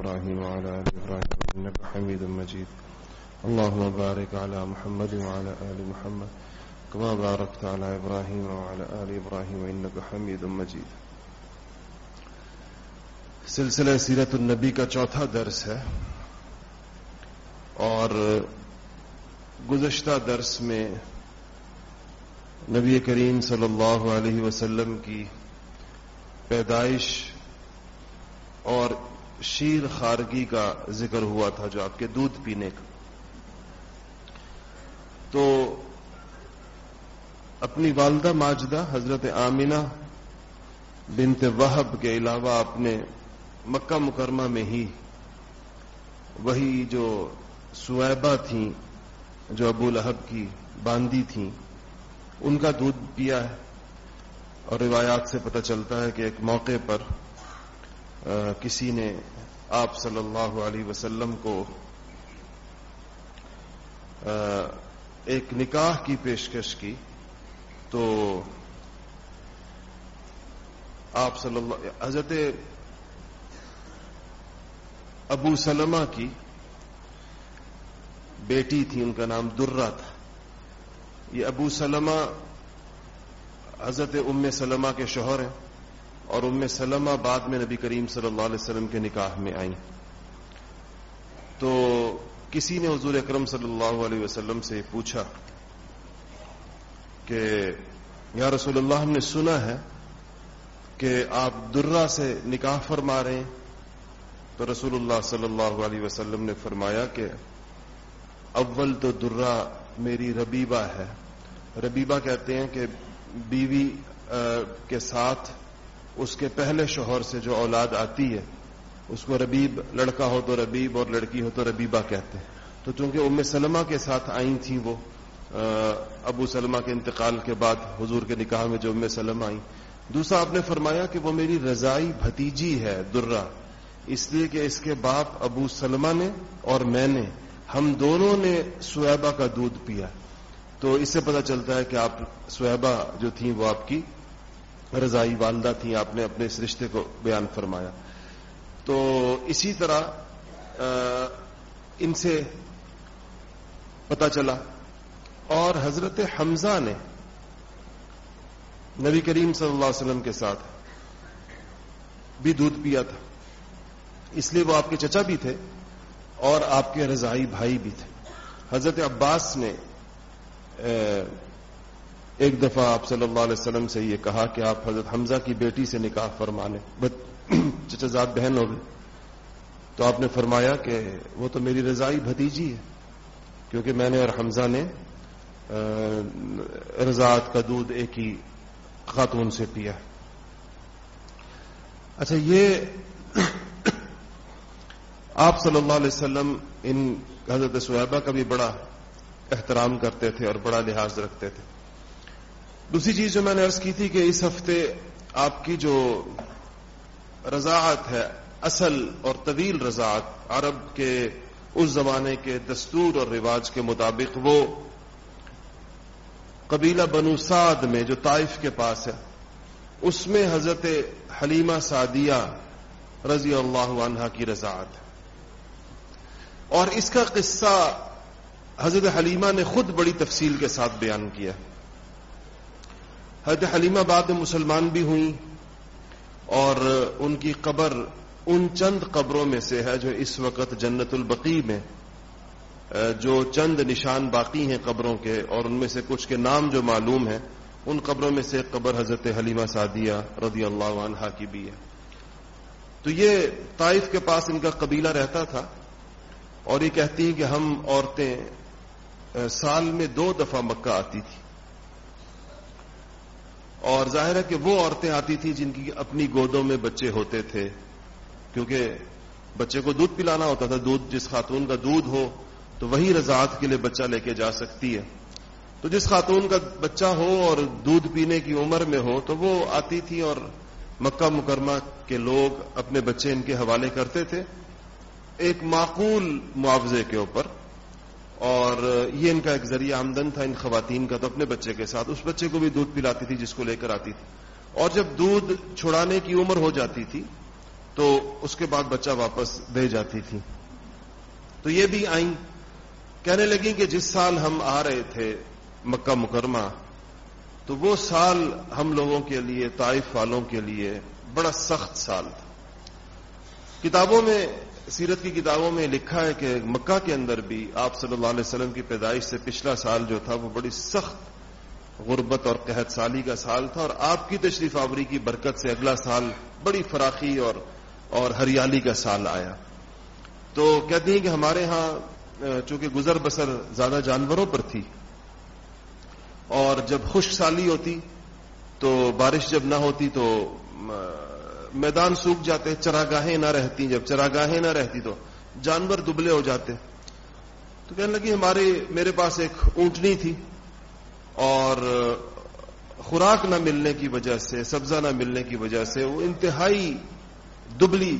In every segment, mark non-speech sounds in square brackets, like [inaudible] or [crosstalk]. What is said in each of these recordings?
إبراهيم وعلى آل إبراهيم إنك حميد مجيد. اللهم بارك على محمد وعلى آل محمد كما باركت على إبراهيم وعلى آل إبراهيم إنك حميد مجيد. سلسلہ سیرت النبی کا چوتھا درس ہے اور گزشتہ درس میں نبی کریم صلی اللہ علیہ وسلم کی پیدائش اور شیر خارگی کا ذکر ہوا تھا جو آپ کے دودھ پینے کا۔ تو اپنی والدہ ماجدہ حضرت آمینہ بنت وہب کے علاوہ آپ نے مکہ مکرمہ میں ہی وہی جو سویبہ تھیں، جو ابو لہب کی باندی تھیں، ان کا دودھ پیا ہے۔ اور روایات سے پتہ چلتا ہے کہ ایک موقع پر کسی نے آپ صلی اللہ علیہ وسلم کو ایک نکاح کی پیشکش کی، تو آپ صلی اللہ، حضرت ابو سلمہ کی بیٹی تھی، ان کا نام درہ تھا۔ یہ ابو سلمہ، حضرت ام سلمہ کے شوہر ہیں۔ اور ام سلمہ بعد میں نبی کریم صلی اللہ علیہ وسلم کے نکاح میں آئیں۔ تو کسی نے حضور اکرم صلی اللہ علیہ وسلم سے پوچھا کہ یا رسول اللہ، ہم نے سنا ہے کہ آپ درہ سے نکاح فرما رہے ہیں۔ تو رسول اللہ صلی اللہ علیہ وسلم نے فرمایا کہ اول تو درہ میری ربیبہ ہے۔ ربیبہ کہتے ہیں کہ بیوی کے ساتھ اس کے پہلے شوہر سے جو اولاد آتی ہے، اس کو ربیب، لڑکا ہو تو ربیب اور لڑکی ہو تو ربیبہ کہتے ہیں۔ تو چونکہ ام سلمہ کے ساتھ آئی تھیں وہ ابو سلمہ کے انتقال کے بعد، حضور کے نکاح میں جو ام سلمہ آئی دوسرا آپ نے فرمایا کہ وہ میری رضائی بھتیجی ہے، درہ۔ اس لیے کہ اس کے باپ ابو سلمہ نے اور میں نے، ہم دونوں نے سویبہ کا دودھ پیا۔ تو اس سے پتہ چلتا ہے کہ آپ سویبہ جو تھیں وہ آپ کی رضائی والدہ تھیں، آپ نے اپنے اس رشتے کو بیان فرمایا۔ تو اسی طرح ان سے پتہ چلا اور حضرت حمزہ نے نبی کریم صلی اللہ علیہ وسلم کے ساتھ بھی دودھ پیا تھا۔ اس لیے وہ آپ کے چچا بھی تھے اور آپ کے رضائی بھائی بھی تھے۔ حضرت عباس نے ایک دفعہ آپ صلی اللہ علیہ وسلم سے یہ کہا کہ آپ حضرت حمزہ کی بیٹی سے نکاح فرما لیں [clears throat] چچا زاد بہن ہو گئی تو آپ نے فرمایا کہ وہ تو میری رضائی بھتیجی ہے، کیونکہ میں نے اور حمزہ نے رضاعت کا دودھ ایک ہی خاتون سے پیا۔ اچھا یہ [clears throat] آپ صلی اللہ علیہ وسلم ان حضرت صحیبہ کا بھی بڑا احترام کرتے تھے اور بڑا لحاظ رکھتے تھے۔ دوسری چیز جو میں نے ارض کی تھی کہ اس ہفتے آپ کی جو رضاعت ہے، اصل اور طویل رضاعت، عرب کے اس زمانے کے دستور اور رواج کے مطابق وہ قبیلہ بنو سعد میں جو طائف کے پاس ہے، اس میں حضرت حلیمہ سعدیہ رضی اللہ عنہا کی رضاعت ہے۔ اور اس کا قصہ حضرت حلیمہ نے خود بڑی تفصیل کے ساتھ بیان کیا حضرت حلیمہ بعد میں مسلمان بھی ہوئی اور ان کی قبر ان چند قبروں میں سے ہے جو اس وقت جنت البقی میں جو چند نشان باقی ہیں قبروں کے اور ان میں سے کچھ کے نام جو معلوم ہیں، ان قبروں میں سے قبر حضرت حلیمہ سعدیہ رضی اللہ عنہا کی بھی ہے۔ تو یہ طائف کے پاس ان کا قبیلہ رہتا تھا اور یہ کہتی ہیں کہ ہم عورتیں سال میں دو دفعہ مکہ آتی تھی۔ اور ظاہر ہے کہ وہ عورتیں آتی تھیں جن کی اپنی گودوں میں بچے ہوتے تھے۔ کیونکہ بچے کو دودھ پلانا ہوتا تھا، دودھ جس خاتون کا دودھ ہو تو وہی رضاعت کے لیے بچہ لے کے جا سکتی ہے۔ تو جس خاتون کا بچہ ہو اور دودھ پینے کی عمر میں ہو تو وہ آتی تھی اور مکہ مکرمہ کے لوگ اپنے بچے ان کے حوالے کرتے تھے۔ ایک معقول معاوضے کے اوپر اور یہ ان کا ایک ذریعہ آمدن تھا ان خواتین کا تو اپنے بچے کے ساتھ، اس بچے کو بھی دودھ پلاتی تھی جس کو لے کر آتی تھی۔ اور جب دودھ چھڑانے کی عمر ہو جاتی تھی، تو اس کے بعد بچہ واپس دے جاتی تھی۔ تو یہ بھی آئیں۔ کہنے لگی کہ جس سال ہم آ رہے تھے مکہ مکرمہ، تو وہ سال ہم لوگوں کے لیے، طائف والوں کے لیے بڑا سخت سال تھا۔ کتابوں میں سیرت کی کتابوں میں لکھا ہے کہ مکہ کے اندر بھی آپ صلی اللہ علیہ وسلم کی پیدائش سے پچھلا سال جو تھا وہ بڑی سخت غربت اور قحط سالی کا سال تھا اور آپ کی تشریف آوری کی برکت سے اگلا سال بڑی فراخی اور اور ہریالی کا سال آیا۔ تو کہتی ہیں کہ ہمارے ہاں چونکہ گزر بسر زیادہ جانوروں پر تھی اور جب خشک سالی ہوتی تو بارش جب نہ ہوتی تو میدان سوکھ جاتے، چراگاہیں نہ رہتی، جب چراگاہیں نہ رہتی تو جانور دبلے ہو جاتے۔ تو کہنے لگی، ہمارے، میرے پاس ایک اونٹنی تھی اور خوراک نہ ملنے کی وجہ سے، سبزہ نہ ملنے کی وجہ سے وہ انتہائی دبلی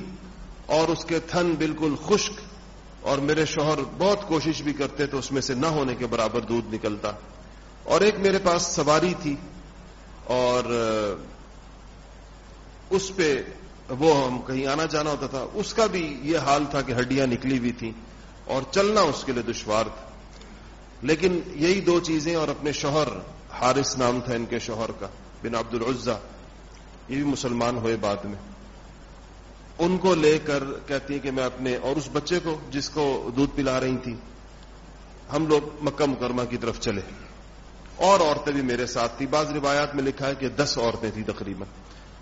اور اس کے تھن بالکل خشک اور میرے شوہر بہت کوشش بھی کرتے تو اس میں سے نہ ہونے کے برابر دودھ نکلتا۔ اور ایک میرے پاس سواری تھی اور اس پہ وہ ہم کہیں آنا جانا ہوتا تھا، اس کا بھی یہ حال تھا کہ ہڈیاں نکلی ہوئی تھیں اور چلنا اس کے لیے دشوار تھا۔ لیکن یہی دو چیزیں اور اپنے شوہر حارث نام تھا ان کے شوہر کا، بن عبد العزا یہ بھی مسلمان ہوئے بعد میں۔ ان کو لے کر کہتی ہیں کہ میں اپنے اور اس بچے کو جس کو دودھ پلا رہی تھی، ہم لوگ مکہ مکرمہ کی طرف چلے۔ اور عورتیں بھی میرے ساتھ تھی بعض روایات میں لکھا ہے کہ دس عورتیں تھیں تقریباً۔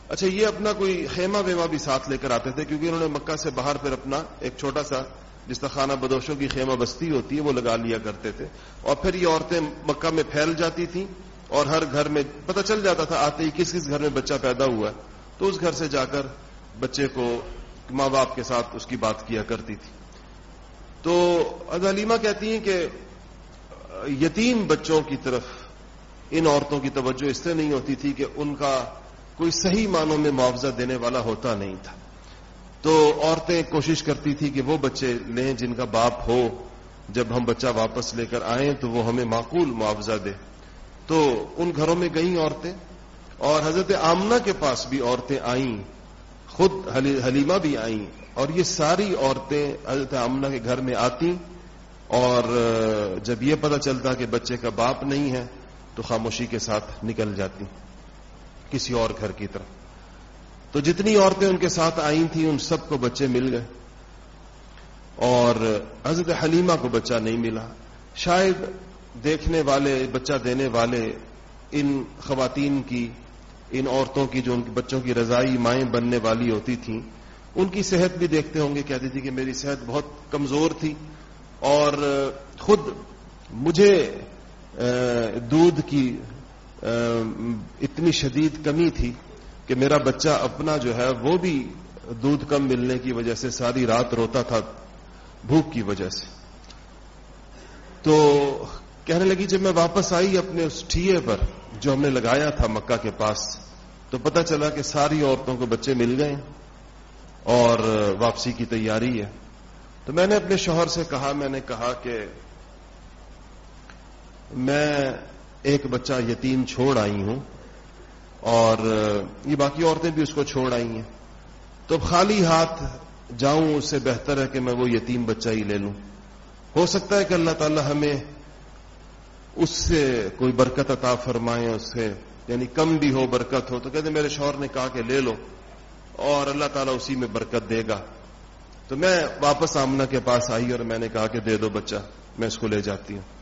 اچھا یہ اپنا کوئی خیمہ ویما بھی ساتھ لے کر آتے تھے؟ کیونکہ انہوں نے مکہ سے باہر پھر اپنا ایک چھوٹا سا جس طرح خانہ بدوشوں کی خیمہ بستی ہوتی ہے، وہ لگا لیا کرتے تھے۔ اور پھر یہ عورتیں مکہ میں پھیل جاتی تھیں اور ہر گھر میں پتہ چل جاتا تھا، آتے ہی کس کس گھر میں بچہ پیدا ہوا۔ ہے تو اس گھر سے جا کر بچے کو ماں باپ کے ساتھ اس کی بات کیا کرتی تھی۔ تو علیمہ کہتی ہیں کہ یتیم بچوں کی طرف، ان عورتوں کی توجہ اس سے نہیں ہوتی تھی کہ ان کا کوئی صحیح معنوں میں معاوضہ دینے والا ہوتا نہیں تھا۔ تو عورتیں کوشش کرتی تھی کہ وہ بچے لیں جن کا باپ ہو۔ جب ہم بچہ واپس لے کر آئیں تو وہ ہمیں معقول معاوضہ دے۔ تو ان گھروں میں گئیں عورتیں اور حضرت آمنہ کے پاس بھی عورتیں آئیں۔ خود حلیمہ بھی آئیں۔ اور یہ ساری عورتیں حضرت آمنہ کے گھر میں آتی اور جب یہ پتہ چلتا کہ بچے کا باپ نہیں ہے تو خاموشی کے ساتھ نکل جاتی۔ کسی اور گھر کی طرف۔ تو جتنی عورتیں ان کے ساتھ آئی تھیں، ان سب کو بچے مل گئے۔ اور حضرت حلیمہ کو بچہ نہیں ملا۔ شاید دیکھنے والے، بچہ دینے والے ان خواتین کی، ان عورتوں کی جو ان کے بچوں کی رضائی مائیں بننے والی ہوتی تھیں، ان کی صحت بھی دیکھتے ہوں گے۔ کہتی تھی کہ میری صحت بہت کمزور تھی۔ اور خود مجھے دودھ کی اتنی شدید کمی تھی کہ میرا بچہ اپنا جو ہے وہ بھی دودھ کم ملنے کی وجہ سے ساری رات روتا تھا بھوک کی وجہ سے۔ تو کہنے لگی جب میں واپس آئی اپنے اس ٹھیے پر جو ہم نے لگایا تھا مکہ کے پاس، تو پتہ چلا کہ ساری عورتوں کو بچے مل گئے اور واپسی کی تیاری ہے۔ تو میں نے اپنے شوہر سے کہا، میں نے کہا کہ میں ایک بچہ یتیم چھوڑ آئی ہوں اور یہ باقی عورتیں بھی اس کو چھوڑ آئی ہیں۔ تو خالی ہاتھ جاؤں اس سے بہتر ہے کہ میں وہ یتیم بچہ ہی لے لوں۔ ہو سکتا ہے کہ اللہ تعالی ہمیں اس سے کوئی برکت عطا فرمائے، اس سے یعنی کم بھی ہو، برکت ہو۔ تو کہتے میرے شوہر نے کہا کہ لے لو اور اللہ تعالیٰ اسی میں برکت دے گا۔ تو میں واپس آمنا کے پاس آئی اور میں نے کہا کہ دے دو بچہ، میں اس کو لے جاتی ہوں۔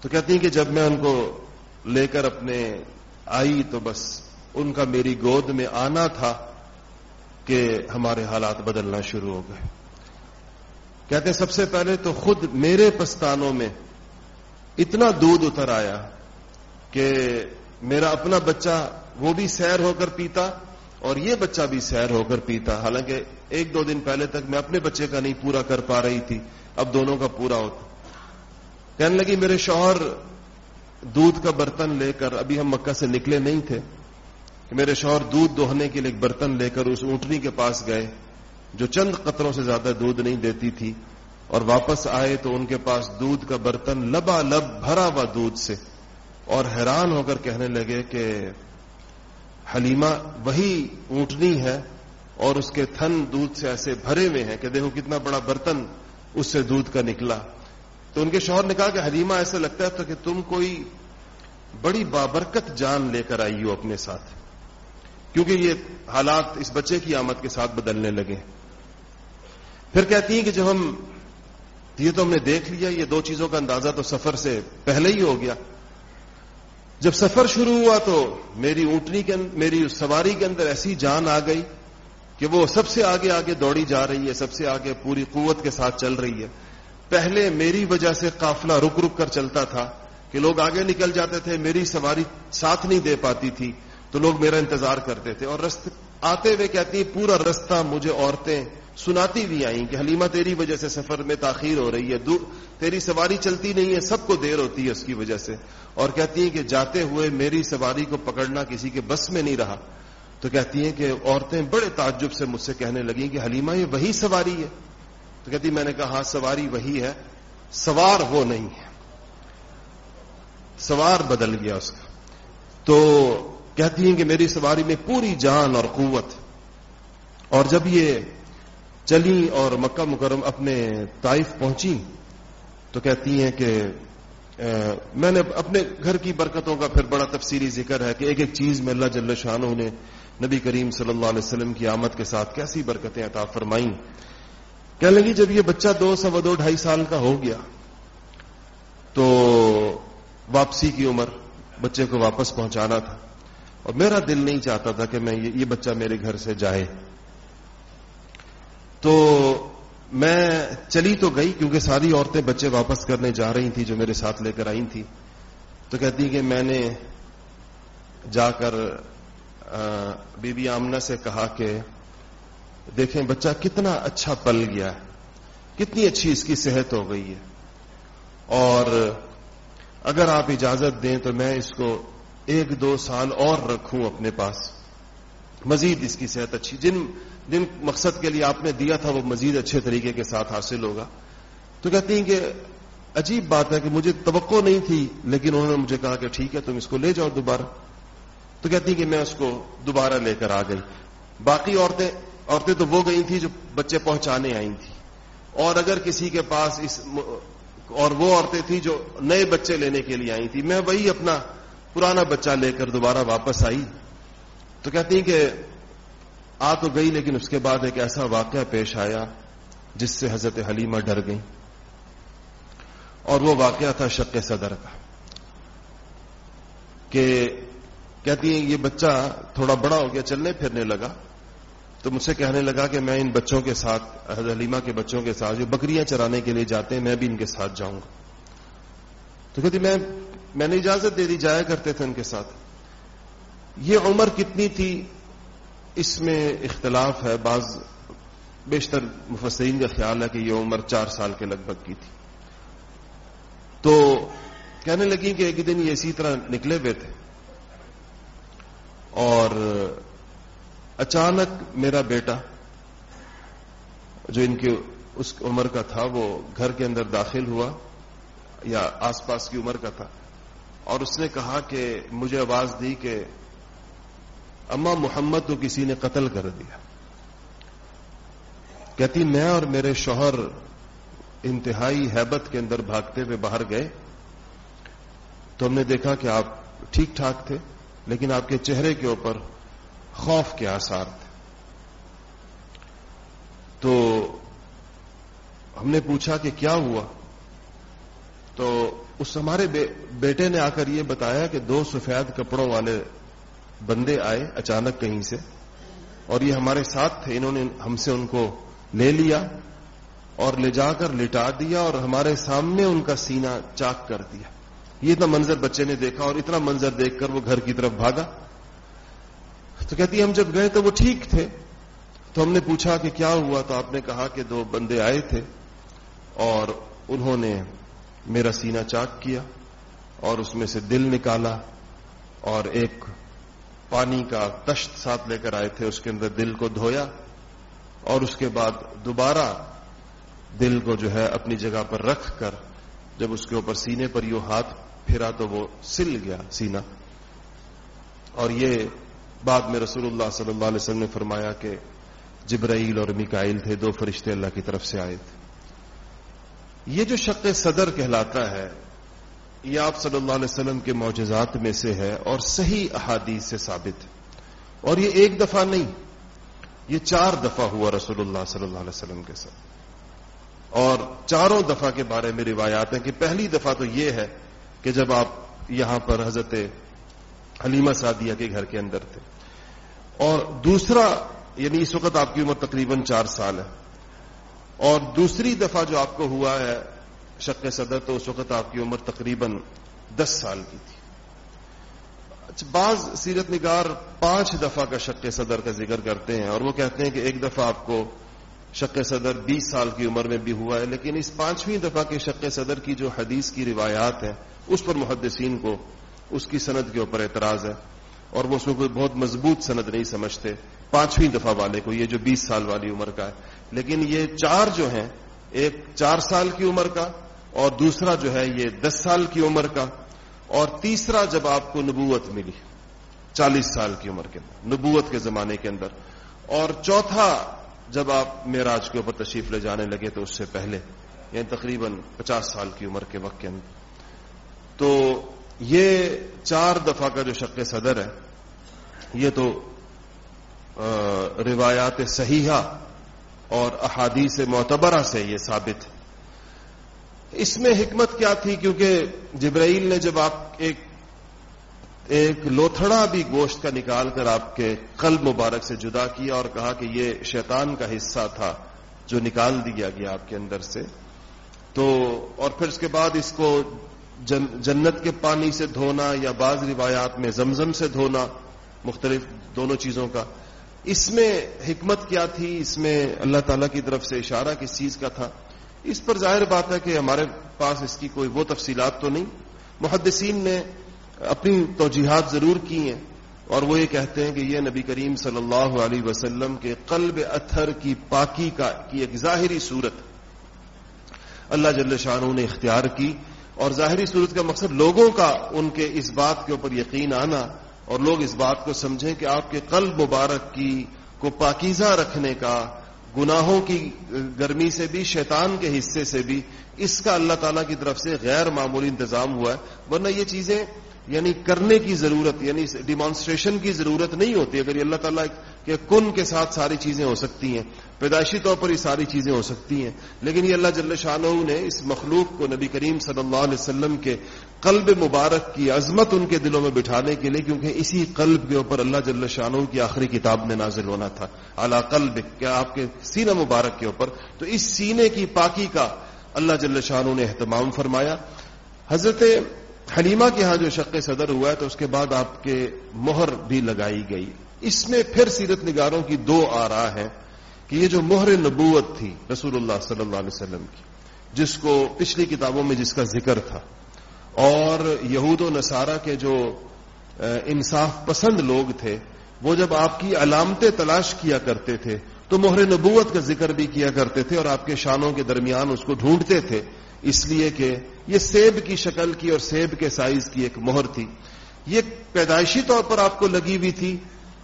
تو کہتی ہیں کہ جب میں ان کو لے کر اپنے آئی تو بس ان کا میری گود میں آنا تھا کہ ہمارے حالات بدلنا شروع ہو گئے۔ کہتے ہیں سب سے پہلے تو خود میرے پستانوں میں اتنا دودھ اتر آیا کہ میرا اپنا بچہ وہ بھی سیر ہو کر پیتا اور یہ بچہ بھی سیر ہو کر پیتا۔ حالانکہ ایک دو دن پہلے تک میں اپنے بچے کا نہیں پورا کر پا رہی تھی۔ اب دونوں کا پورا ہوتا۔ کہنے لگی میرے شوہر دودھ کا برتن لے کر ابھی ہم مکہ سے نکلے نہیں تھے کہ میرے شوہر دودھ دوہنے کے لیے ایک برتن لے کر اس اونٹنی کے پاس گئے جو چند قطروں سے زیادہ دودھ نہیں دیتی تھی اور واپس آئے تو ان کے پاس دودھ کا برتن لبا لب بھرا ہوا دودھ سے اور حیران ہو کر کہنے لگے کہ حلیمہ وہی اونٹنی ہے اور اس کے تھن دودھ سے ایسے بھرے ہوئے ہیں کہ دیکھو کتنا بڑا برتن اس سے دودھ کا نکلا۔ تو ان کے شوہر نے کہا کہ حلیمہ، ایسا لگتا ہے تو کہ تم کوئی بڑی بابرکت جان لے کر آئی ہو اپنے ساتھ۔ کیونکہ یہ حالات اس بچے کی آمد کے ساتھ بدلنے لگے۔ پھر کہتی ہیں کہ جب ہم، یہ تو ہم نے دیکھ لیا، یہ دو چیزوں کا اندازہ تو سفر سے پہلے ہی ہو گیا۔ جب سفر شروع ہوا تو میری اونٹنی کے میری سواری کے اندر ایسی جان آ گئی کہ وہ سب سے آگے آگے دوڑی جا رہی ہے، سب سے آگے پوری قوت کے ساتھ چل رہی ہے۔ پہلے میری وجہ سے قافلہ رک رک کر چلتا تھا کہ لوگ آگے نکل جاتے تھے، میری سواری ساتھ نہیں دے پاتی تھی، تو لوگ میرا انتظار کرتے تھے۔ اور رست آتے ہوئے کہتی، پورا رستہ مجھے عورتیں سناتی بھی آئیں کہ حلیمہ تیری وجہ سے سفر میں تاخیر ہو رہی ہے دور تیری سواری چلتی نہیں ہے، سب کو دیر ہوتی ہے اس کی وجہ سے۔ اور کہتی ہیں کہ جاتے ہوئے میری سواری کو پکڑنا کسی کے بس میں نہیں رہا۔ تو کہتی ہیں کہ عورتیں بڑے تعجب سے مجھ سے کہنے لگیں کہ حلیمہ، یہ وہی سواری ہے۔ تو کہتی میں نے کہا ہاں، سواری وہی ہے، سوار وہ نہیں ہے۔ سوار بدل گیا اس کا۔ تو کہتی ہیں کہ میری سواری میں پوری جان اور قوت۔ اور جب یہ چلی اور مکہ مکرم اپنے طائف پہنچی، تو کہتی ہیں کہ میں نے اپنے گھر کی برکتوں کا پھر بڑا تفصیلی ذکر ہے کہ ایک ایک چیز میں اللہ جل شاہ نے نبی کریم صلی اللہ علیہ وسلم کی آمد کے ساتھ کیسی برکتیں عطا فرمائیں۔ کہنے لگی جب یہ بچہ دو سوا دو ڈھائی سال کا ہو گیا تو واپسی کی عمر بچے کو واپس پہنچانا تھا اور میرا دل نہیں چاہتا تھا کہ میں یہ بچہ میرے گھر سے جائے تو میں چلی تو گئی کیونکہ ساری عورتیں بچے واپس کرنے جا رہی تھیں جو میرے ساتھ لے کر آئی تھی تو کہتی کہ میں نے جا کر بی بی آمنا سے کہا کہ دیکھیں بچہ کتنا اچھا پل گیا ہے، کتنی اچھی اس کی صحت ہو گئی ہے۔ اور اگر آپ اجازت دیں تو میں اس کو ایک دو سال اور رکھوں اپنے پاس۔ مزید اس کی صحت اچھی، جن جن مقصد کے لیے آپ نے دیا تھا وہ مزید اچھے طریقے کے ساتھ حاصل ہوگا۔ تو کہتی ہیں کہ عجیب بات ہے کہ مجھے توقع نہیں تھی، لیکن انہوں نے مجھے کہا کہ ٹھیک ہے، تم اس کو لے جاؤ دوبارہ۔ تو کہتی ہیں کہ میں اس کو دوبارہ لے کر آ گئی۔ باقی عورتیں عورتیں تو وہ گئی تھیں جو بچے پہنچانے آئی تھی اور اگر کسی کے پاس اس اور وہ عورتیں تھیں جو نئے بچے لینے کے لیے آئی تھی میں وہی اپنا پرانا بچہ لے کر دوبارہ واپس آئی۔ تو کہتی ہیں کہ آ تو گئی لیکن اس کے بعد ایک ایسا واقعہ پیش آیا جس سے حضرت حلیمہ ڈر گئی اور وہ واقعہ تھا شک صدر کا۔ کہ کہتی ہیں یہ بچہ تھوڑا بڑا ہو گیا، چلنے پھرنے لگا۔ تو مجھ سے کہنے لگا کہ میں ان بچوں کے ساتھ، حضرت حلیمہ کے بچوں کے ساتھ جو بکریاں چرانے کے لیے جاتے ہیں، میں بھی ان کے ساتھ جاؤں گا۔ تو کہتی، میں میں نے اجازت دے دی، جایا کرتے تھے ان کے ساتھ۔ یہ عمر کتنی تھی؟ اس میں اختلاف ہے۔ بعض بیشتر مفسرین کا خیال ہے کہ یہ عمر چار سال کے لگ بھگ کی تھی۔ تو کہنے لگی کہ ایک دن یہ اسی طرح نکلے ہوئے تھے۔ اور اچانک میرا بیٹا، جو ان کی اس عمر کا تھا، وہ گھر کے اندر داخل ہوا یا آس پاس کی عمر کا تھا۔ اور اس نے کہا کہ مجھے آواز دی کہ اما محمد تو کسی نے قتل کر دیا۔ کہتی، میں اور میرے شوہر انتہائی حیبت کے اندر بھاگتے ہوئے باہر گئے۔ تو ہم نے دیکھا کہ آپ ٹھیک ٹھاک تھے، لیکن آپ کے چہرے کے اوپر خوف کے آثار تھے۔ تو ہم نے پوچھا کہ کیا ہوا؟ تو اس ہمارے بیٹے نے آ کر یہ بتایا کہ دو سفید کپڑوں والے بندے آئے اچانک کہیں سے اور یہ ہمارے ساتھ تھے، انہوں نے ہم سے ان کو لے لیا اور لے جا کر لٹا دیا اور ہمارے سامنے ان کا سینہ چاک کر دیا۔ یہ اتنا منظر بچے نے دیکھا اور اتنا منظر دیکھ کر وہ گھر کی طرف بھاگا۔ تو کہتی ہم جب گئے تو وہ ٹھیک تھے۔ تو ہم نے پوچھا کہ کیا ہوا؟ تو آپ نے کہا کہ دو بندے آئے تھے اور انہوں نے میرا سینہ چاک کیا اور اس میں سے دل نکالا اور ایک پانی کا تشت ساتھ لے کر آئے تھے، اس کے اندر دل کو دھویا اور اس کے بعد دوبارہ دل کو جو ہے اپنی جگہ پر رکھ کر جب اس کے اوپر سینے پر یوں ہاتھ پھرا تو وہ سل گیا سینا اور یہ بعد میں رسول اللہ صلی اللہ علیہ وسلم نے فرمایا کہ جبرائیل اور مکائل تھے، دو فرشتے اللہ کی طرف سے آئے تھے۔ یہ جو شق صدر کہلاتا ہے، یہ آپ صلی اللہ علیہ وسلم کے معجزات میں سے ہے اور صحیح احادیث سے ثابت۔ ہے اور یہ ایک دفعہ نہیں، یہ چار دفعہ ہوا رسول اللہ صلی اللہ علیہ وسلم کے ساتھ۔ اور چاروں دفعہ کے بارے میں روایات ہیں کہ پہلی دفعہ تو یہ ہے کہ جب آپ یہاں پر حضرت حلیمہ سعدیہ کے گھر کے اندر تھے۔ اور دوسرا یعنی اس وقت آپ کی عمر تقریباً چار سال ہے۔ اور دوسری دفعہ جو آپ کو ہوا ہے شک صدر، تو اس وقت آپ کی عمر تقریباً دس سال کی تھی۔ اچھا بعض سیرت نگار پانچ دفعہ کا شک صدر کا ذکر کرتے ہیں اور وہ کہتے ہیں کہ ایک دفعہ آپ کو شک صدر بیس سال کی عمر میں بھی ہوا ہے، لیکن اس پانچویں دفعہ کے شک صدر کی جو حدیث کی روایات ہیں، اس پر محدثین کو اس کی سند کے اوپر اعتراض ہے اور وہ اس میں کوئی بہت مضبوط سند نہیں سمجھتے۔ پانچویں دفعہ والے کو، یہ جو بیس سال والی عمر کا ہے۔ لیکن یہ چار جو ہیں، ایک چار سال کی عمر کا اور دوسرا جو ہے، یہ دس سال کی عمر کا۔ اور تیسرا جب آپ کو نبوت ملی، چالیس سال کی عمر کے اندر، نبوت کے زمانے کے اندر۔ اور چوتھا جب آپ میراج کے اوپر تشریف لے جانے لگے تو اس سے پہلے یعنی تقریباً پچاس سال کی عمر کے وقت کے اندر۔ تو یہ چار دفعہ کا جو شق صدر ہے، یہ تو روایات صحیحہ اور احادیث معتبرہ سے یہ ثابت ہے۔ اس میں حکمت کیا تھی؟ کیونکہ جبرائیل نے جب آپ ایک ایک لوتھڑا بھی گوشت کا نکال کر آپ کے قلب مبارک سے جدا کیا اور کہا کہ یہ شیطان کا حصہ تھا جو نکال دیا گیا آپ کے اندر سے، تو، اور پھر اس کے بعد اس کو جن، جنت کے پانی سے دھونا یا بعض روایات میں زمزم سے دھونا، مختلف دونوں چیزوں کا۔ اس میں حکمت کیا تھی؟ اس میں اللہ تعالی کی طرف سے اشارہ کس چیز کا تھا؟ اس پر ظاہر بات ہے کہ ہمارے پاس اس کی کوئی وہ تفصیلات تو نہیں۔ محدثین نے اپنی توجیحات ضرور کی ہیں اور وہ یہ کہتے ہیں کہ یہ نبی کریم صلی اللہ علیہ وسلم کے قلب اتھر کی پاکی کا، کی ایک ظاہری صورت اللہ جل شاہ نے اختیار کی۔ اور ظاہری صورت کا مقصد لوگوں کا ان کے اس بات کے اوپر یقین آنا اور لوگ اس بات کو سمجھیں کہ آپ کے قلب مبارک کی کو پاکیزہ رکھنے کا، گناہوں کی گرمی سے بھی، شیطان کے حصے سے بھی اس کا اللہ تعالیٰ کی طرف سے غیر معمولی انتظام ہوا ہے۔ ورنہ یہ چیزیں یعنی کرنے کی ضرورت یعنی ڈیمانسٹریشن کی ضرورت نہیں ہوتی۔ اگر یہ اللہ تعالیٰ کے کن کے ساتھ ساری چیزیں ہو سکتی ہیں پیدائشی طور پر یہ ساری چیزیں ہو سکتی ہیں۔ لیکن یہ اللہ جل شاہ نے اس مخلوق کو نبی کریم صلی اللہ علیہ وسلم کے قلب مبارک کی عظمت ان کے دلوں میں بٹھانے کے لیے، کیونکہ اسی قلب کے اوپر اللہ جل شاہ کی آخری کتاب میں نازل ہونا تھا۔ اعلیٰ قلب کیا آپ کے سینہ مبارک کے اوپر۔ تو اس سینے کی پاکی کا اللہ جل شاہ نے اہتمام فرمایا۔ حضرت حلیمہ کے ہاں جو شق صدر ہوا ہے، تو اس کے بعد آپ کے مہر بھی لگائی گئی۔ اس میں پھر سیرت نگاروں کی دو آرا ہیں۔ کہ یہ جو مہر نبوت تھی رسول اللہ صلی اللہ علیہ وسلم کی، جس کو پچھلی کتابوں میں جس کا ذکر تھا، اور یہود و نصارہ کے جو انصاف پسند لوگ تھے، وہ جب آپ کی علامتیں تلاش کیا کرتے تھے، تو مہر نبوت کا ذکر بھی کیا کرتے تھے اور آپ کے شانوں کے درمیان اس کو ڈھونڈتے تھے، اس لیے کہ یہ سیب کی شکل کی اور سیب کے سائز کی ایک مہر تھی۔ یہ پیدائشی طور پر آپ کو لگی ہوئی تھی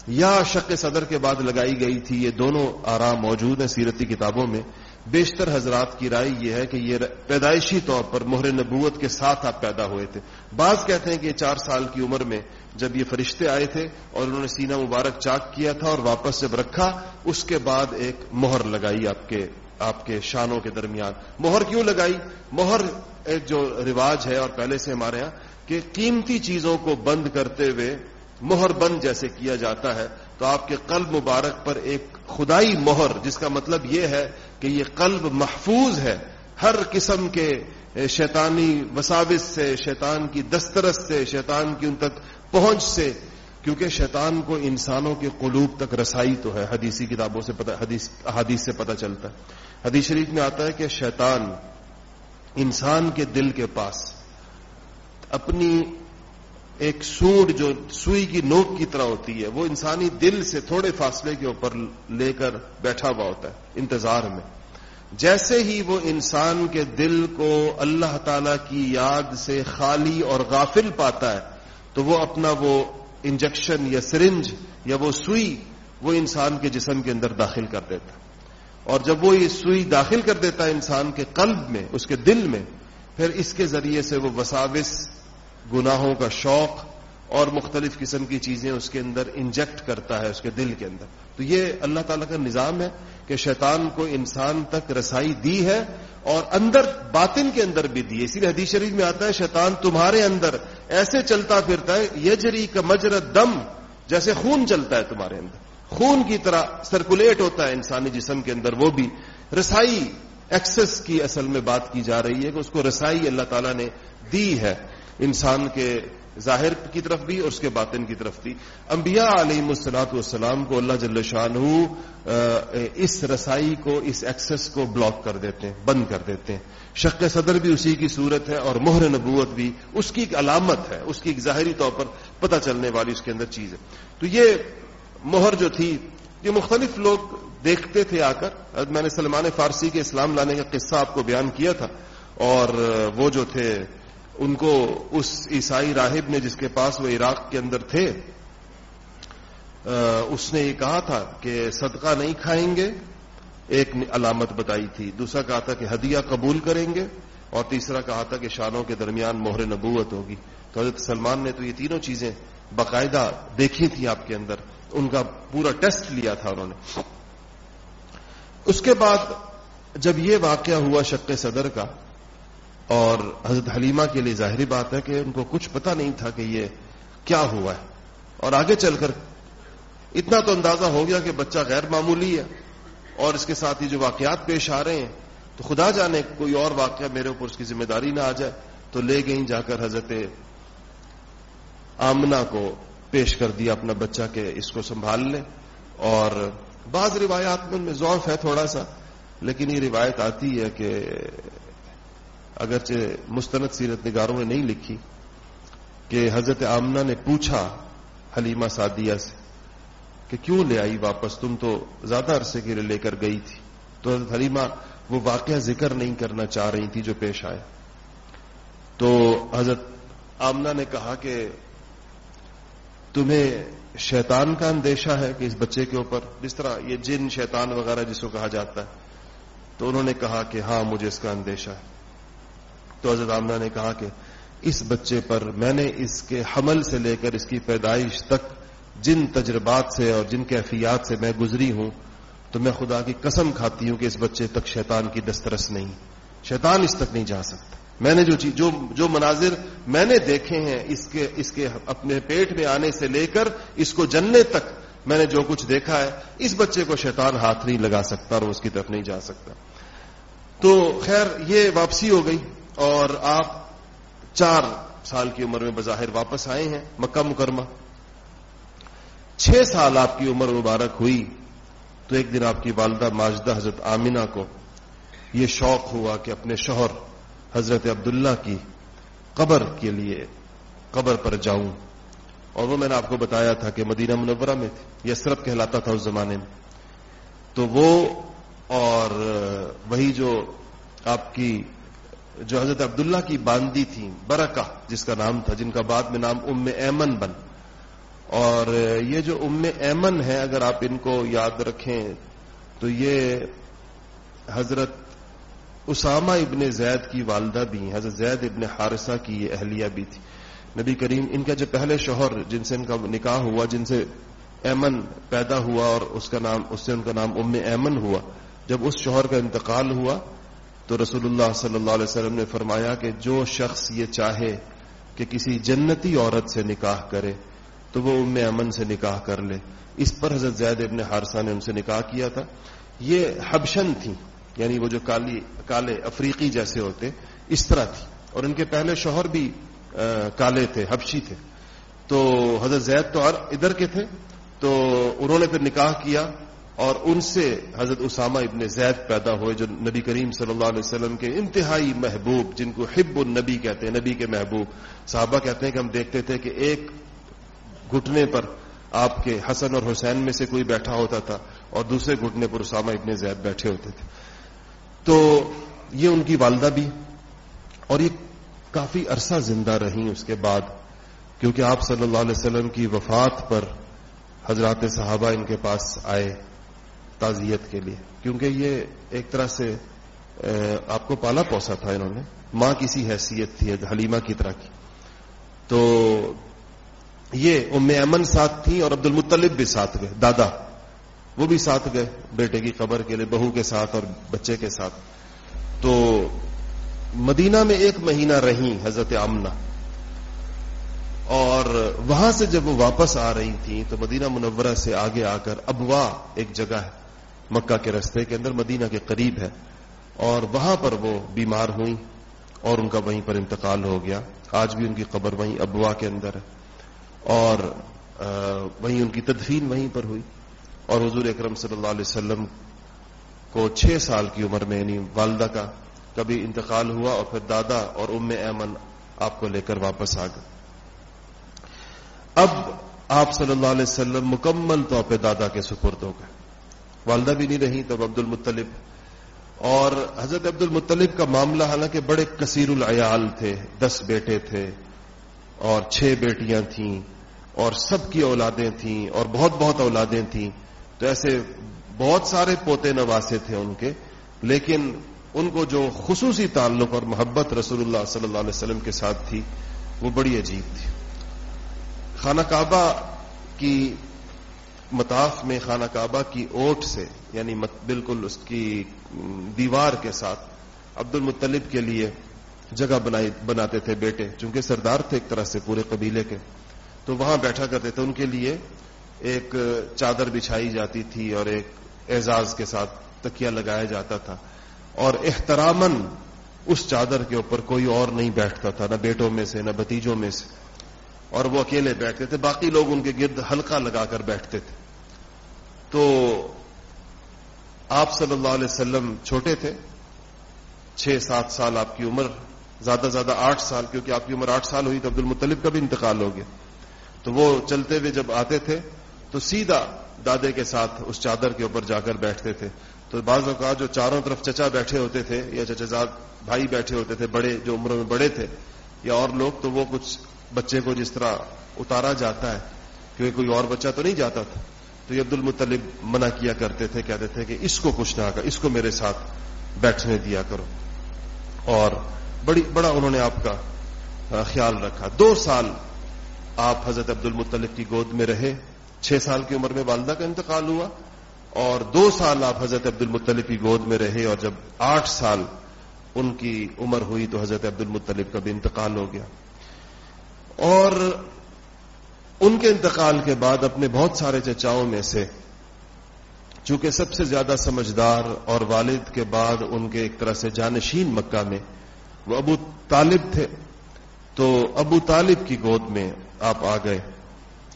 یا شک صدر کے بعد لگائی گئی تھی، یہ دونوں آرام موجود ہیں سیرتی کتابوں میں۔ بیشتر حضرات کی رائے یہ ہے کہ یہ پیدائشی طور پر مہر نبوت کے ساتھ آپ پیدا ہوئے تھے۔ بعض کہتے ہیں کہ یہ چار سال کی عمر میں جب یہ فرشتے آئے تھے اور انہوں نے سینہ مبارک چاک کیا تھا اور واپس جب رکھا، اس کے بعد ایک مہر لگائی آپ کے آپ کے شانوں کے درمیان۔ مہر کیوں لگائی؟ مہر ایک جو رواج ہے اور پہلے سے ہمارے یہاں کہ قیمتی چیزوں کو بند کرتے ہوئے مہر بند جیسے کیا جاتا ہے، تو آپ کے قلب مبارک پر ایک خدائی مہر، جس کا مطلب یہ ہے کہ یہ قلب محفوظ ہے۔ ہر قسم کے شیطانی وساوس سے، شیطان کی دسترس سے، شیطان کی ان تک پہنچ سے، کیونکہ شیطان کو انسانوں کے قلوب تک رسائی تو ہے۔ حدیثی کتابوں سے پتہ، حدیث حدیث سے پتہ چلتا ہے۔ حدیث شریف میں آتا ہے کہ شیطان انسان کے دل کے پاس اپنی ایک سوڈ جو سوئی کی نوک کی طرح ہوتی ہے، وہ انسانی دل سے تھوڑے فاصلے کے اوپر لے کر بیٹھا ہوا ہوتا ہے، انتظار میں۔ جیسے ہی وہ انسان کے دل کو اللہ تعالی کی یاد سے خالی اور غافل پاتا ہے، تو وہ اپنا وہ انجیکشن یا سرنج یا وہ سوئی وہ انسان کے جسم کے اندر داخل کر دیتا اور جب وہ یہ سوئی داخل کر دیتا ہے انسان کے قلب میں، اس کے دل میں، پھر اس کے ذریعے سے وہ وساوس گناہوں کا شوق اور مختلف قسم کی چیزیں اس کے اندر انجیکٹ کرتا ہے اس کے دل کے اندر۔ تو یہ اللہ تعالیٰ کا نظام ہے کہ شیطان کو انسان تک رسائی دی ہے اور اندر باطن کے اندر بھی دی اسی لیے حدیث شریف میں آتا ہے، شیطان تمہارے اندر ایسے چلتا پھرتا ہے یہ جری کا مجرت دم، جیسے خون چلتا ہے تمہارے اندر۔ خون کی طرح سرکولیٹ ہوتا ہے انسانی جسم کے اندر، وہ بھی رسائی ایکسس کی اصل میں بات کی جا رہی ہے کہ اس کو رسائی اللہ تعالیٰ نے دی ہے۔ انسان کے ظاہر کی طرف بھی اور اس کے باطن کی طرف بھی۔ انبیاء علیہ السلاط والسلام کو اللہ جل شاہ اس رسائی کو، اس ایکسس کو بلاک کر دیتے ہیں، بند کر دیتے ہیں۔ شک صدر بھی اسی کی صورت ہے اور مہر نبوت بھی اس کی ایک علامت ہے، اس کی ایک ظاہری طور پر پتہ چلنے والی اس کے اندر چیز ہے۔ تو یہ مہر جو تھی، یہ مختلف لوگ دیکھتے تھے آ کر۔ میں نے سلمان فارسی کے اسلام لانے کا قصہ آپ کو بیان کیا تھا۔ اور وہ جو تھے ان کو اس عیسائی راہب نے جس کے پاس وہ عراق کے اندر تھے اس نے یہ کہا تھا کہ صدقہ نہیں کھائیں گے، ایک علامت بتائی تھی۔ دوسرا کہا تھا کہ ہدیہ قبول کریں گے اور تیسرا کہا تھا کہ شانوں کے درمیان مہر نبوت ہوگی۔ تو حضرت سلمان نے تو یہ تینوں چیزیں باقاعدہ دیکھی تھی آپ کے اندر۔ ان کا پورا ٹیسٹ لیا تھا انہوں نے۔ اس کے بعد جب یہ واقعہ ہوا شک صدر کا اور حضرت حلیمہ کے لیے ظاہری بات ہے کہ ان کو کچھ پتہ نہیں تھا کہ یہ کیا ہوا ہے۔ اور آگے چل کر اتنا تو اندازہ ہو گیا کہ بچہ غیر معمولی ہے اور اس کے ساتھ ہی جو واقعات پیش آ رہے ہیں، تو خدا جانے کوئی اور واقعہ میرے اوپر اس کی ذمہ داری نہ آ جائے، تو لے گئیں جا کر حضرت آمنا کو پیش کر دیا اپنا بچہ کہ اس کو سنبھال لے۔ اور بعض روایات میں ان میں ضعف ہے تھوڑا سا، لیکن یہ روایت آتی ہے کہ اگرچہ مستند سیرت نگاروں نے نہیں لکھی کہ حضرت آمنہ نے پوچھا حلیمہ سعدیہ سے کہ کیوں لے آئی واپس؟ تم تو زیادہ عرصے کے لیے لے کر گئی تھی۔ تو حضرت حلیمہ وہ واقعہ ذکر نہیں کرنا چاہ رہی تھی جو پیش آئے۔ تو حضرت آمنہ نے کہا کہ تمہیں شیطان کا اندیشہ ہے کہ اس بچے کے اوپر، جس طرح یہ جن شیطان وغیرہ جس کو کہا جاتا ہے، تو انہوں نے کہا کہ ہاں مجھے اس کا اندیشہ ہے۔ تو حضرت آمنہ نے کہا کہ اس بچے پر میں نے اس کے حمل سے لے کر اس کی پیدائش تک جن تجربات سے اور جن کیفیات سے میں گزری ہوں، تو میں خدا کی قسم کھاتی ہوں کہ اس بچے تک شیطان کی دسترس نہیں، شیطان اس تک نہیں جا سکتا۔ میں نے جو چیز جو جو مناظر میں نے دیکھے ہیں، اس کے اس کے اپنے پیٹ میں آنے سے لے کر اس کو جننے تک میں نے جو کچھ دیکھا ہے، اس بچے کو شیطان ہاتھ نہیں لگا سکتا اور اس کی طرف نہیں جا سکتا۔ تو خیر، یہ واپسی ہو گئی۔ اور آپ چار سال کی عمر میں بظاہر واپس آئے ہیں، مکہ مکرمہ۔ چھ سال آپ کی عمر مبارک ہوئی، تو ایک دن آپ کی والدہ ماجدہ حضرت آمینہ کو یہ شوق ہوا کہ اپنے شوہر حضرت عبداللہ کی قبر کے لیے قبر پر جاؤں۔ اور وہ میں نے آپ کو بتایا تھا کہ مدینہ منورہ میں تھی یسرت کہلاتا تھا اس زمانے میں۔ تو وہ اور وہی جو آپ کی جو حضرت عبداللہ کی باندی تھی برکہ، جس کا نام تھا، جن کا بعد میں نام ام ایمن بن۔ اور یہ جو ام ایمن ہے اگر آپ ان کو یاد رکھیں، تو یہ حضرت اسامہ ابن زید کی والدہ بھی حضرت زید ابن حارثہ کی یہ اہلیہ بھی تھی۔ نبی کریم، ان کا جو پہلے شوہر، جن سے ان کا نکاح ہوا، جن سے ایمن پیدا ہوا اور اس کا نام، اس سے ان کا نام ام ایمن ہوا، جب اس شوہر کا انتقال ہوا تو رسول اللہ صلی اللہ علیہ وسلم نے فرمایا کہ جو شخص یہ چاہے کہ کسی جنتی عورت سے نکاح کرے، تو وہ ام امن سے نکاح کر لے۔ اس پر حضرت زید ابن حارثہ نے ان سے نکاح کیا تھا۔ یہ حبشن تھی یعنی وہ جو کالی، کالے افریقی جیسے ہوتے، اس طرح تھی۔ اور ان کے پہلے شوہر بھی کالے تھے، حبشی تھے۔ تو حضرت زید تو ادھر کے تھے، تو انہوں نے پھر نکاح کیا۔ اور ان سے حضرت اسامہ ابن زید پیدا ہوئے جو نبی کریم صلی اللہ علیہ وسلم کے انتہائی محبوب، جن کو حب النبی کہتے ہیں، نبی کے محبوب۔ صحابہ کہتے ہیں کہ ہم دیکھتے تھے کہ ایک گھٹنے پر آپ کے حسن اور حسین میں سے کوئی بیٹھا ہوتا تھا اور دوسرے گھٹنے پر اسامہ ابن زید بیٹھے ہوتے تھے۔ تو یہ ان کی والدہ بھی اور یہ کافی عرصہ زندہ رہی اس کے بعد، کیونکہ آپ صلی اللہ علیہ وسلم کی وفات پر حضرات صحابہ ان کے پاس آئے۔ تعزیت کے لیے۔ کیونکہ یہ ایک طرح سے آپ کو پالا پوسا تھا انہوں نے۔ ماں کسی حیثیت تھی حلیمہ کی طرح کی۔ تو یہ ام امن ساتھ تھی اور عبد المطلب بھی ساتھ گئے، دادا۔ وہ بھی ساتھ گئے بیٹے کی قبر کے لیے، بہو کے ساتھ اور بچے کے ساتھ۔ تو مدینہ میں ایک مہینہ رہی حضرت آمنہ۔ اور وہاں سے جب وہ واپس آ رہی تھیں تو مدینہ منورہ سے آگے آ کر ابوا ایک جگہ ہے۔ مکہ کے رستے کے اندر مدینہ کے قریب ہے اور وہاں پر وہ بیمار ہوئی اور ان کا وہیں پر انتقال ہو گیا۔ آج بھی ان کی قبر وہیں ابوا کے اندر ہے اور وہیں ان کی تدفین وہیں پر ہوئی۔ اور حضور اکرم صلی اللہ علیہ وسلم کو چھ سال کی عمر میں یعنی والدہ کا کبھی انتقال ہوا اور پھر دادا اور ام ایمن آپ کو لے کر واپس آ گئے۔ اب آپ صلی اللہ علیہ وسلم مکمل طور پہ دادا کے سپرد ہو گئے۔ والدہ بھی نہیں رہی تب عبد المطلب اور حضرت عبد المطلب کا معاملہ حالانکہ بڑے کثیر العیال تھے، دس بیٹے تھے اور چھ بیٹیاں تھیں اور سب کی اولادیں تھیں اور بہت بہت اولادیں تھیں۔ تو ایسے بہت سارے پوتے نواسے تھے ان کے، لیکن ان کو جو خصوصی تعلق اور محبت رسول اللہ صلی اللہ علیہ وسلم کے ساتھ تھی، وہ بڑی عجیب تھی۔ خانہ کعبہ کی مطاف میں خانہ کعبہ کی اوٹ سے یعنی بالکل اس کی دیوار کے ساتھ عبد المطلب کے لیے جگہ بناتے تھے بیٹے، چونکہ سردار تھے ایک طرح سے پورے قبیلے کے۔ تو وہاں بیٹھا کرتے تھے، ان کے لیے ایک چادر بچھائی جاتی تھی اور ایک اعزاز کے ساتھ تکیا لگایا جاتا تھا۔ اور احترامن اس چادر کے اوپر کوئی اور نہیں بیٹھتا تھا، نہ بیٹوں میں سے، نہ بتیجوں میں سے۔ اور وہ اکیلے بیٹھتے تھے، باقی لوگ ان کے گرد ہلکا لگا کر بیٹھتے تھے۔ تو آپ صلی اللہ علیہ وسلم چھوٹے تھے، چھ سات سال آپ کی عمر، زیادہ زیادہ آٹھ سال، کیونکہ آپ کی عمر آٹھ سال ہوئی تو عبد المطلب کا بھی انتقال ہو گیا۔ تو وہ چلتے ہوئے جب آتے تھے، تو سیدھا دادے کے ساتھ اس چادر کے اوپر جا کر بیٹھتے تھے۔ تو بعض اوقات جو چاروں طرف چچا بیٹھے ہوتے تھے، یا چچا زاد بھائی بیٹھے ہوتے تھے، بڑے جو عمروں میں بڑے تھے، یا اور لوگ، تو وہ کچھ بچے کو جس طرح اتارا جاتا ہے، کیونکہ کوئی اور بچہ تو نہیں جاتا تھا۔ تو یہ عبد المطلب منع کیا کرتے تھے، کہتے تھے کہ اس کو کچھ نہ کر، اس کو میرے ساتھ بیٹھنے دیا کرو۔ اور بڑی، بڑا انہوں نے آپ کا خیال رکھا۔ دو سال آپ حضرت عبد المطلب کی گود میں رہے، چھ سال کی عمر میں والدہ کا انتقال ہوا، اور دو سال آپ حضرت عبد المطلب کی گود میں رہے، اور جب آٹھ سال ان کی عمر ہوئی تو حضرت عبد المطلب کا بھی انتقال ہو گیا۔ اور ان کے انتقال کے بعد اپنے بہت سارے چچاؤں میں سے، چونکہ سب سے زیادہ سمجھدار اور والد کے بعد ان کے ایک طرح سے جانشین مکہ میں، وہ ابو طالب تھے۔ تو ابو طالب کی گود میں آپ آ گئے۔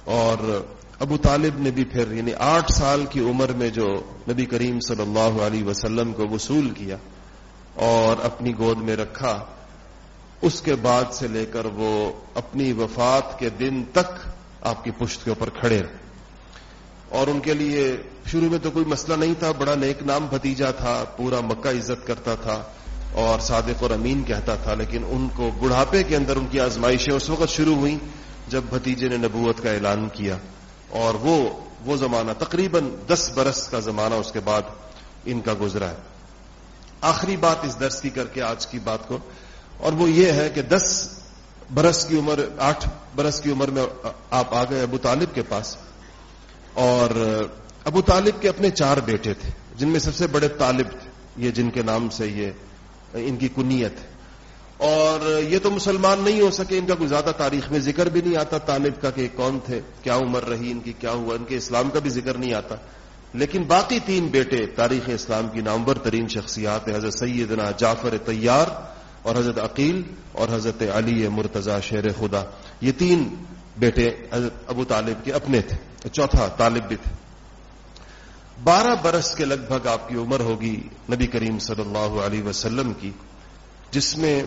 اور ابو طالب نے بھی پھر یعنی آٹھ سال کی عمر میں جو نبی کریم صلی اللہ علیہ وسلم کو وصول کیا اور اپنی گود میں رکھا، اس کے بعد سے لے کر وہ اپنی وفات کے دن تک آپ کی پشت کے اوپر کھڑے اور ان کے لیے شروع میں تو کوئی مسئلہ نہیں تھا، بڑا نیک نام بھتیجا تھا، پورا مکہ عزت کرتا تھا اور صادق اور امین کہتا تھا، لیکن ان کو بڑھاپے کے اندر ان کی آزمائشیں اس وقت شروع ہوئی جب بھتیجے نے نبوت کا اعلان کیا۔ اور وہ وہ زمانہ، تقریباً دس برس کا زمانہ اس کے بعد ان کا گزرا ہے۔ آخری بات اس درس کی کر کے آج کی بات کو، اور وہ یہ ہے کہ دس برس کی عمر، آٹھ برس کی عمر میں آپ آ گئے ابو طالب کے پاس اور ابو طالب کے اپنے چار بیٹے تھے، جن میں سب سے بڑے طالب تھے، یہ جن کے نام سے یہ ان کی کنیت ہے۔ اور یہ تو مسلمان نہیں ہو سکے، ان کا کوئی زیادہ تاریخ میں ذکر بھی نہیں آتا، طالب کا کہ کون تھے، کیا عمر رہی، ان کی کیا ہوا، ان کے اسلام کا بھی ذکر نہیں آتا۔ لیکن باقی تین بیٹے تاریخ اسلام کی نامور ترین شخصیات حضرت سیدنا جعفر طیار اور حضرت عقیل۔ اور حضرت علی مرتضی شیر خدا، یہ تین بیٹے حضرت ابو طالب کے اپنے تھے، چوتھا طالب بھی تھے۔ بارہ برس کے لگ بھگ آپ کی عمر ہوگی نبی کریم صلی اللہ علیہ وسلم کی، جس میں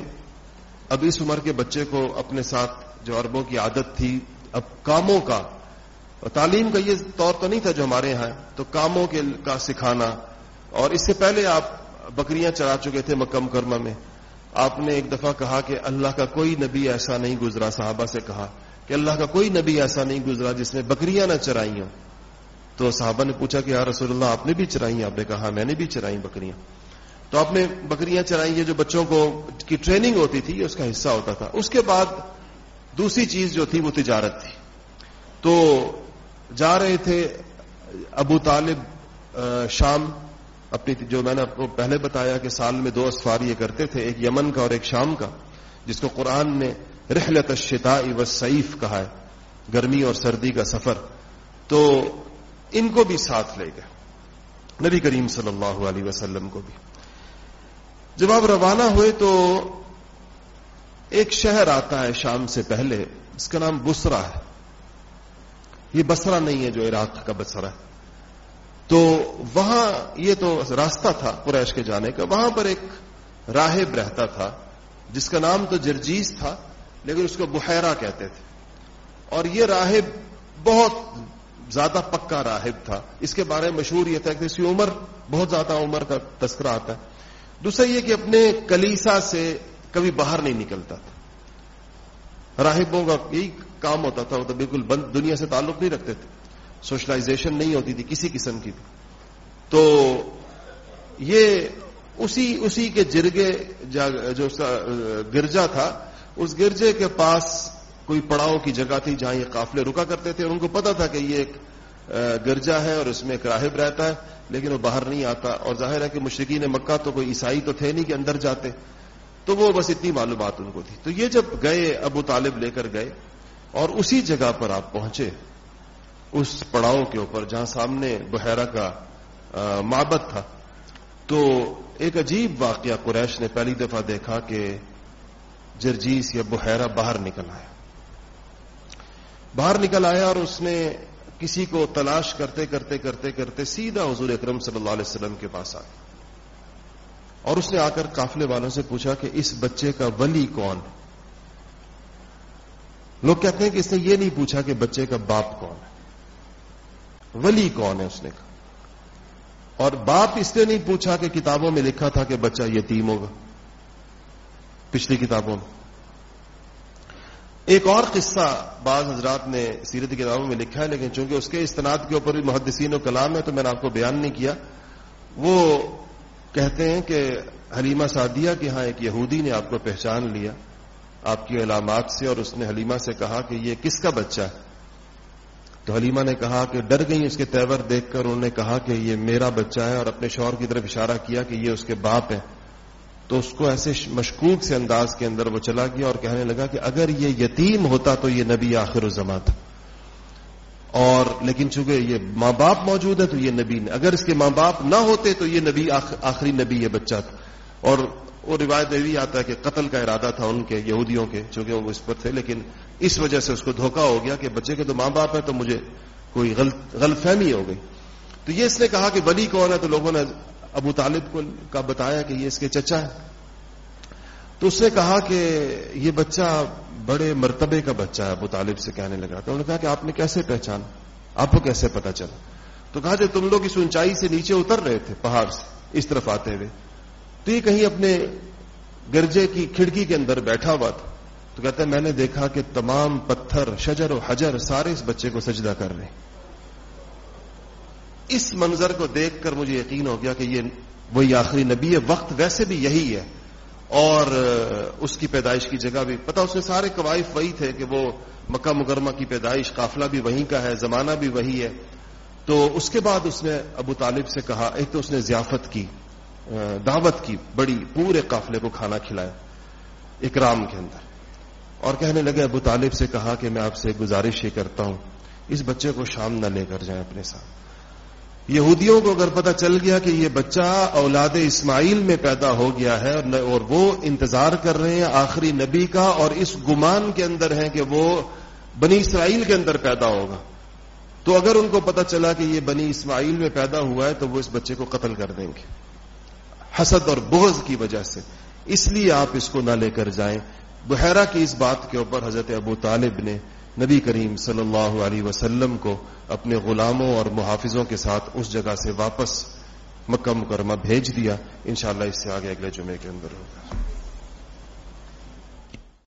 اب اس عمر کے بچے کو اپنے ساتھ جو عربوں کی عادت تھی، اب کاموں کا، تعلیم کا یہ طور تو نہیں تھا جو ہمارے یہاں تو کاموں کے کا سکھانا، اور اس سے پہلے آپ بکریاں چرا چکے تھے مکم کرما میں۔ آپ نے ایک دفعہ کہا کہ اللہ کا کوئی نبی ایسا نہیں گزرا، صحابہ سے کہا کہ اللہ کا کوئی نبی ایسا نہیں گزرا جس نے بکریاں نہ چرائی ہوں۔ تو صحابہ نے پوچھا کہ یا رسول اللہ، آپ نے بھی چرائی آپ نے کہا، میں نے بھی چرائی بکریاں۔ تو آپ نے بکریاں چرائی یہ جو بچوں کو کی ٹریننگ ہوتی تھی، یہ اس کا حصہ ہوتا تھا۔ اس کے بعد دوسری چیز جو تھی، وہ تجارت تھی۔ تو جا رہے تھے ابو طالب شام اپنی جو میں نے آپ کو پہلے بتایا کہ سال میں دو اسفار یہ کرتے تھے، ایک یمن کا اور ایک شام کا، جس کو قرآن نے رحلت الشتاء و سعیف کہا ہے، گرمی اور سردی کا سفر۔ تو ان کو بھی ساتھ لے گئے، نبی کریم صلی اللہ علیہ وسلم کو بھی۔ جب آپ روانہ ہوئے تو ایک شہر آتا ہے شام سے پہلے، اس کا نام بسرا ہے۔ یہ بسرا نہیں ہے جو عراق کا بسرا ہے۔ تو وہاں یہ تو راستہ تھا قریش کے جانے کا، وہاں پر ایک راہب رہتا تھا، جس کا نام تو جرجیز تھا، لیکن اس کو بحیرہ کہتے تھے۔ اور یہ راہب بہت زیادہ پکا راہب تھا۔ اس کے بارے میں مشہور یہ تھا کہ اس کی عمر بہت زیادہ عمر کا تذکرہ آتا ہے۔ دوسرا یہ کہ اپنے کلیسا سے کبھی باہر نہیں نکلتا تھا۔ راہبوں کا یہی کام ہوتا تھا، وہ تو بالکل بند، دنیا سے تعلق نہیں رکھتے تھے۔ سوشلائزیشن نہیں ہوتی تھی، کسی قسم کی بھی تو یہ اسی اسی کے جرگے جو گرجا تھا، اس گرجے کے پاس کوئی پڑاؤ کی جگہ تھی جہاں یہ قافلے رکا کرتے تھے، اور ان کو پتا تھا کہ یہ ایک گرجا ہے اور اس میں ایک راہب رہتا ہے، لیکن وہ باہر نہیں آتا۔ اور ظاہر ہے کہ مشرقین مکہ تو کوئی عیسائی تو تھے نہیں کہ اندر جاتے۔ تو وہ بس اتنی معلومات ان کو تھی۔ تو یہ جب گئے، ابو طالب لے کر گئے، اور اسی جگہ پر آپ پہنچے اس پڑاؤ کے اوپر جہاں سامنے بحیرہ کا معبت تھا۔ تو ایک عجیب واقعہ قریش نے پہلی دفعہ دیکھا کہ جرجیس یا بحیرہ باہر نکل آیا۔ باہر نکل آیا اور اس نے کسی کو تلاش کرتے کرتے کرتے کرتے سیدھا حضور اکرم صلی اللہ علیہ وسلم کے پاس آیا۔ اور اس نے آ کر قافلے والوں سے پوچھا کہ اس بچے کا ولی کون؟ لوگ کہتے ہیں کہ اس نے یہ نہیں پوچھا کہ بچے کا باپ کون ہے۔ ولی کون ہے اس نے کہا؟ اور باپ اس نے نہیں پوچھا کہ کتابوں میں لکھا تھا کہ بچہ یتیم ہوگا، پچھلی کتابوں میں۔ ایک اور قصہ بعض حضرات نے سیرت کتابوں میں لکھا ہے، لیکن چونکہ اس کے استناد کے اوپر بھی محدثین و کلام ہے تو میں نے آپ کو بیان نہیں کیا۔ وہ کہتے ہیں کہ حلیمہ سعدیہ کے ہاں ایک یہودی نے آپ کو پہچان لیا، آپ کی علامات سے، اور اس نے حلیمہ سے کہا کہ یہ کس کا بچہ ہے؟ تو حلیمہ نے کہا کہ ڈر گئی اس کے تیور دیکھ کر، انہوں نے کہا کہ یہ میرا بچہ ہے اور اپنے شوہر کی طرف اشارہ کیا کہ یہ اس کے باپ ہیں۔ تو اس کو ایسے مشکوک سے انداز کے اندر وہ چلا گیا اور کہنے لگا کہ اگر یہ یتیم ہوتا تو یہ نبی آخر الزما تھا۔ اور لیکن چونکہ یہ ماں باپ موجود ہے تو یہ نبی اگر اس کے ماں باپ نہ ہوتے تو یہ نبی آخری نبی یہ بچہ تھا۔ اور وہ روایت بھی آتا ہے کہ قتل کا ارادہ تھا ان کے، یہودیوں کے، چونکہ وہ اس پر تھے، لیکن اس وجہ سے اس کو دھوکا ہو گیا کہ بچے کے تو ماں باپ ہے تو مجھے کوئی غلط فہمی ہو گئی۔ تو یہ اس نے کہا کہ ولی کون ہے؟ تو لوگوں نے ابو طالب کو کا بتایا کہ یہ اس کے چچا ہے تو اس نے کہا کہ یہ بچہ بڑے مرتبے کا بچہ ہے، ابو طالب سے کہنے لگا۔ تو انہوں نے کہا کہ آپ نے کیسے پہچان؟ آپ کو کیسے پتا چلا؟ تو کہا کہ تم لوگ اس اونچائی سے نیچے اتر رہے تھے، پہاڑ سے، اس طرف آتے ہوئے۔ تو یہ کہیں اپنے گرجے کی کھڑکی کے اندر بیٹھا ہوا تھا۔ تو کہتا ہے، میں نے دیکھا کہ تمام پتھر، شجر و حجر سارے اس بچے کو سجدہ کر رہے اس منظر کو دیکھ کر مجھے یقین ہو گیا کہ یہ وہی آخری نبی ہے۔ وقت ویسے بھی یہی ہے۔ اور اس کی پیدائش کی جگہ بھی پتا اس میں سارے قوائف وہی تھے کہ وہ مکہ مکرمہ کی پیدائش، قافلہ بھی وہیں کا ہے، زمانہ بھی وہی ہے۔ تو اس کے بعد اس نے ابو طالب سے کہا، ایک تو اس نے ضیافت کی۔ دعوت کی بڑی پورے قافلے کو کھانا کھلایا اکرام کے اندر۔ اور کہنے لگے، ابو طالب سے کہا کہ میں آپ سے گزارش یہ کرتا ہوں، اس بچے کو شام نہ لے کر جائیں اپنے ساتھ۔ یہودیوں کو اگر پتا چل گیا کہ یہ بچہ اولاد اسماعیل میں پیدا ہو گیا ہے اور وہ انتظار کر رہے ہیں آخری نبی کا اور اس گمان کے اندر ہیں کہ وہ بنی اسرائیل کے اندر پیدا ہوگا، تو اگر ان کو پتا چلا کہ یہ بنی اسماعیل میں پیدا ہوا ہے تو وہ اس بچے کو قتل کر دیں گے۔ حسد اور بغض کی وجہ سے۔ اس لیے آپ اس کو نہ لے کر جائیں۔ بحیرہ کی اس بات کے اوپر حضرت ابو طالب نے نبی کریم صلی اللہ علیہ وسلم کو اپنے غلاموں اور محافظوں کے ساتھ اس جگہ سے واپس مکہ مکرمہ بھیج دیا۔ انشاءاللہ اس سے آگے اگلے جمعے کے اندر ہوگا۔